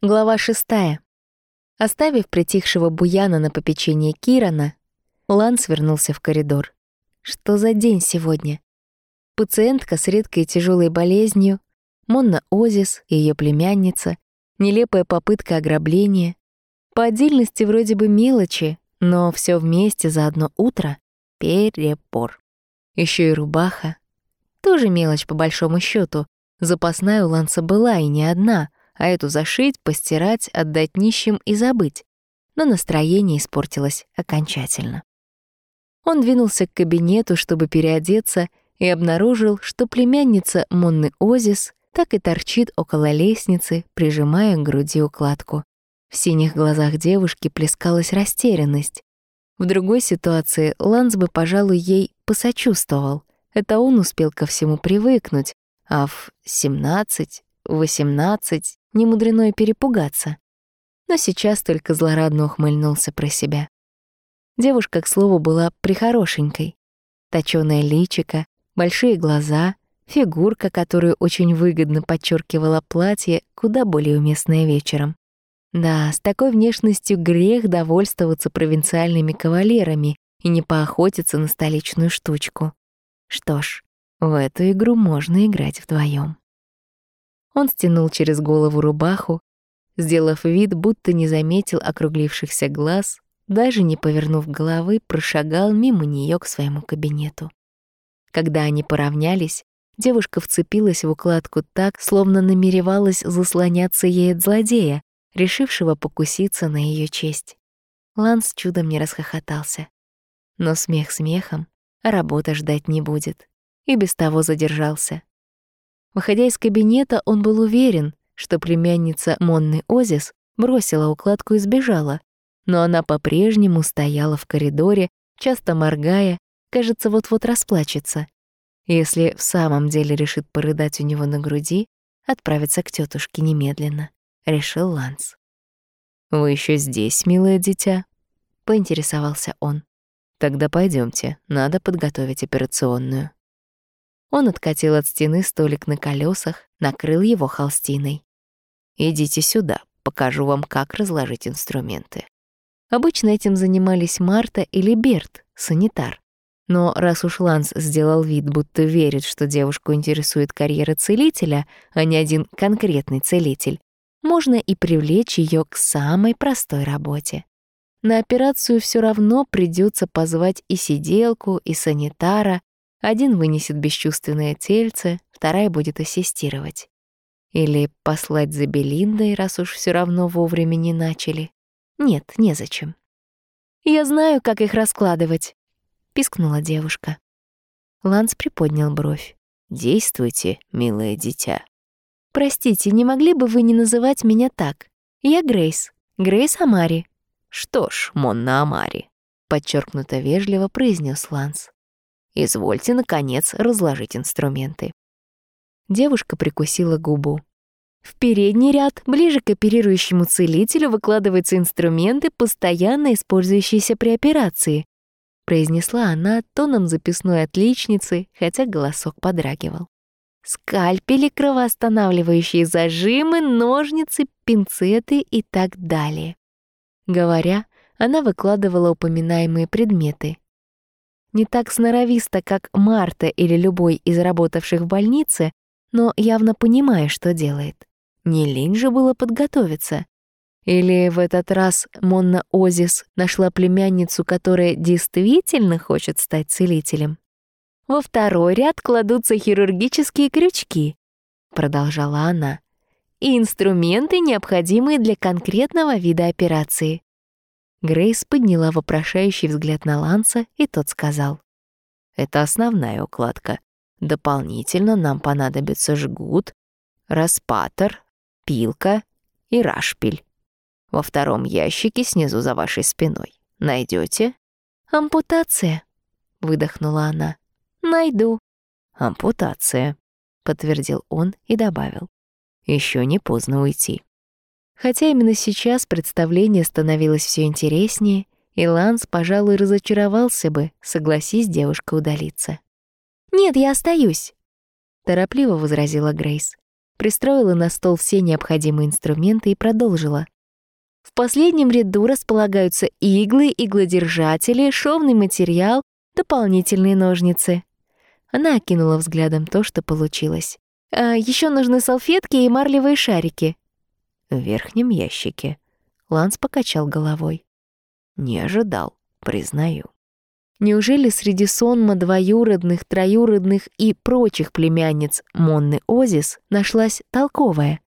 Глава шестая. Оставив притихшего буяна на попечение Кирана, Ланс вернулся в коридор. Что за день сегодня? Пациентка с редкой тяжелой болезнью, Монна Озис и ее племянница, нелепая попытка ограбления. По отдельности вроде бы мелочи, но все вместе за одно утро — перепор. Еще и рубаха. Тоже мелочь по большому счету. Запасная у Ланса была и не одна — а эту зашить, постирать, отдать нищим и забыть. Но настроение испортилось окончательно. Он двинулся к кабинету, чтобы переодеться, и обнаружил, что племянница Монны Озис так и торчит около лестницы, прижимая к груди укладку. В синих глазах девушки плескалась растерянность. В другой ситуации Ланс бы, пожалуй, ей посочувствовал. Это он успел ко всему привыкнуть, а в 17, 18 не мудрено и перепугаться. Но сейчас только злорадно ухмыльнулся про себя. Девушка, к слову, была прихорошенькой. Точёное личико, большие глаза, фигурка, которую очень выгодно подчеркивала платье, куда более уместное вечером. Да, с такой внешностью грех довольствоваться провинциальными кавалерами и не поохотиться на столичную штучку. Что ж, в эту игру можно играть вдвоем. Он стянул через голову рубаху, сделав вид, будто не заметил округлившихся глаз, даже не повернув головы, прошагал мимо нее к своему кабинету. Когда они поравнялись, девушка вцепилась в укладку так, словно намеревалась заслоняться ей от злодея, решившего покуситься на ее честь. Ланс чудом не расхохотался. Но смех смехом, а работа ждать не будет. И без того задержался. Выходя из кабинета, он был уверен, что племянница Монны Озис бросила укладку и сбежала, но она по-прежнему стояла в коридоре, часто моргая, кажется, вот-вот расплачется. Если в самом деле решит порыдать у него на груди, отправиться к тетушке немедленно, решил Ланс. «Вы еще здесь, милое дитя?» — поинтересовался он. «Тогда пойдемте, надо подготовить операционную». Он откатил от стены столик на колесах, накрыл его холстиной. «Идите сюда, покажу вам, как разложить инструменты». Обычно этим занимались Марта или Берт, санитар. Но раз уж Ланс сделал вид, будто верит, что девушку интересует карьера целителя, а не один конкретный целитель, можно и привлечь ее к самой простой работе. На операцию все равно придется позвать и сиделку, и санитара, один вынесет бесчувственное тельце, вторая будет ассистировать. Или послать за Белиндой, раз уж все равно вовремя не начали. Нет, незачем. «Я знаю, как их раскладывать», — пискнула девушка. Ланс приподнял бровь. «Действуйте, милое дитя». «Простите, не могли бы вы не называть меня так? Я Грейс. Грейс Амари». «Что ж, Монна Амари», — подчеркнуто вежливо произнес Ланс. Извольте, наконец, разложить инструменты». Девушка прикусила губу. В передний ряд, ближе к оперирующему целителю, выкладываются инструменты, постоянно использующиеся при операции, произнесла она тоном записной отличницы, хотя голосок подрагивал. Скальпели, кровоостанавливающие зажимы, ножницы, пинцеты и так далее. Говоря, она выкладывала упоминаемые предметы, не так сноровисто, как Марта или любой из работавших в больнице, но явно понимая, что делает. Не лень же было подготовиться. Или в этот раз Монна Озис нашла племянницу, которая действительно хочет стать целителем? Во второй ряд кладутся хирургические крючки, продолжала она, и инструменты, необходимые для конкретного вида операции. Грейс подняла вопрошающий взгляд на Ланса, и тот сказал. «Это основная укладка. Дополнительно нам понадобится жгут, распатор, пилка и рашпиль. Во втором ящике снизу за вашей спиной. Найдете? «Ампутация», — выдохнула она. «Найду». «Ампутация», — подтвердил он и добавил. Еще не поздно уйти». Хотя именно сейчас представление становилось все интереснее, и Ланс, пожалуй, разочаровался бы, согласись девушка удалиться. «Нет, я остаюсь», — торопливо возразила Грейс. пристроила на стол все необходимые инструменты и продолжила. В последнем ряду располагаются иглы, иглодержатели, шовный материал, дополнительные ножницы. Она окинула взглядом то, что получилось. А еще нужны салфетки и марлевые шарики. В верхнем ящике. Ланс покачал головой. Не ожидал, признаю. Неужели среди сонма двоюродных, троюродных и прочих племянниц Монны Озис нашлась толковая?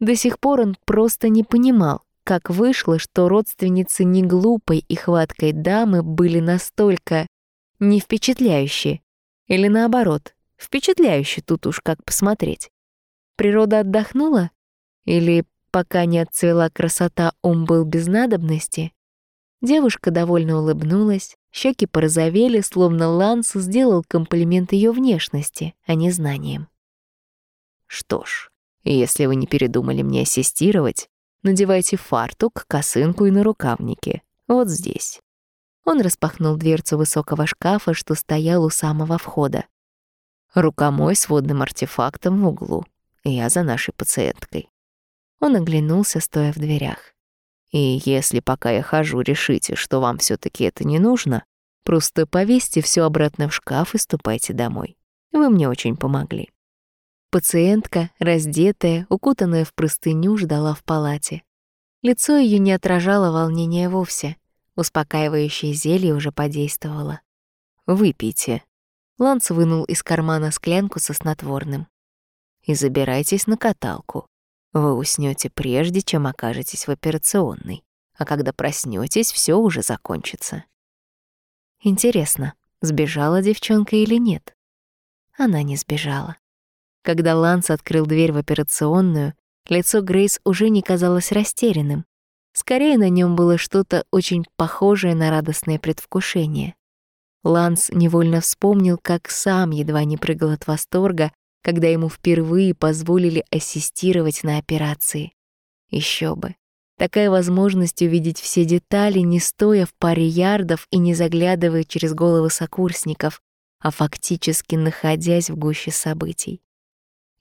До сих пор он просто не понимал, как вышло, что родственницы неглупой и хваткой дамы были настолько не впечатляющие. Или наоборот, впечатляющие тут уж как посмотреть. Природа отдохнула? Или пока не отцвела красота, ум был без надобности? Девушка довольно улыбнулась, щеки порозовели, словно Ланс сделал комплимент ее внешности, а не знаниям. «Что ж, если вы не передумали мне ассистировать, надевайте фартук, косынку и нарукавники. Вот здесь». Он распахнул дверцу высокого шкафа, что стоял у самого входа. Рукомой с водным артефактом в углу. Я за нашей пациенткой. Он оглянулся, стоя в дверях. И если пока я хожу, решите, что вам все таки это не нужно, просто повесьте все обратно в шкаф и ступайте домой. Вы мне очень помогли. Пациентка, раздетая, укутанная в простыню, ждала в палате. Лицо ее не отражало волнения вовсе. Успокаивающее зелье уже подействовало. «Выпейте». Ланс вынул из кармана склянку со снотворным. «И забирайтесь на каталку. Вы уснете прежде, чем окажетесь в операционной, а когда проснетесь, все уже закончится. Интересно, сбежала девчонка или нет? Она не сбежала. Когда Ланс открыл дверь в операционную, лицо Грейс уже не казалось растерянным. Скорее, на нем было что-то очень похожее на радостное предвкушение. Ланс невольно вспомнил, как сам едва не прыгал от восторга, когда ему впервые позволили ассистировать на операции. Еще бы. Такая возможность увидеть все детали, не стоя в паре ярдов и не заглядывая через головы сокурсников, а фактически находясь в гуще событий.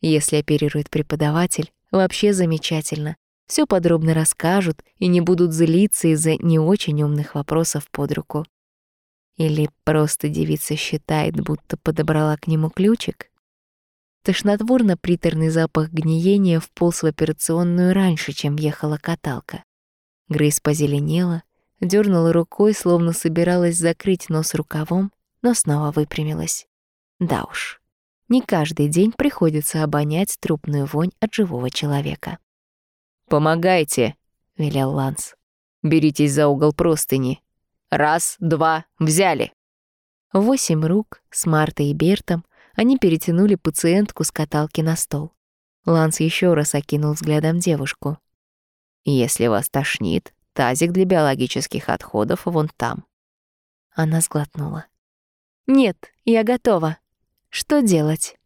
Если оперирует преподаватель, вообще замечательно. Все подробно расскажут и не будут злиться из-за не очень умных вопросов под руку. Или просто девица считает, будто подобрала к нему ключик? Тошнотворно-приторный запах гниения вполз в операционную раньше, чем ехала каталка. Грейс позеленела, дернула рукой, словно собиралась закрыть нос рукавом, но снова выпрямилась. Да уж, не каждый день приходится обонять трупную вонь от живого человека. «Помогайте!» — велел Ланс. «Беритесь за угол простыни. Раз, два, взяли!» Восемь рук с Мартой и Бертом они перетянули пациентку с каталки на стол. Ланс еще раз окинул взглядом девушку. «Если вас тошнит, тазик для биологических отходов вон там». Она сглотнула. «Нет, я готова. Что делать?»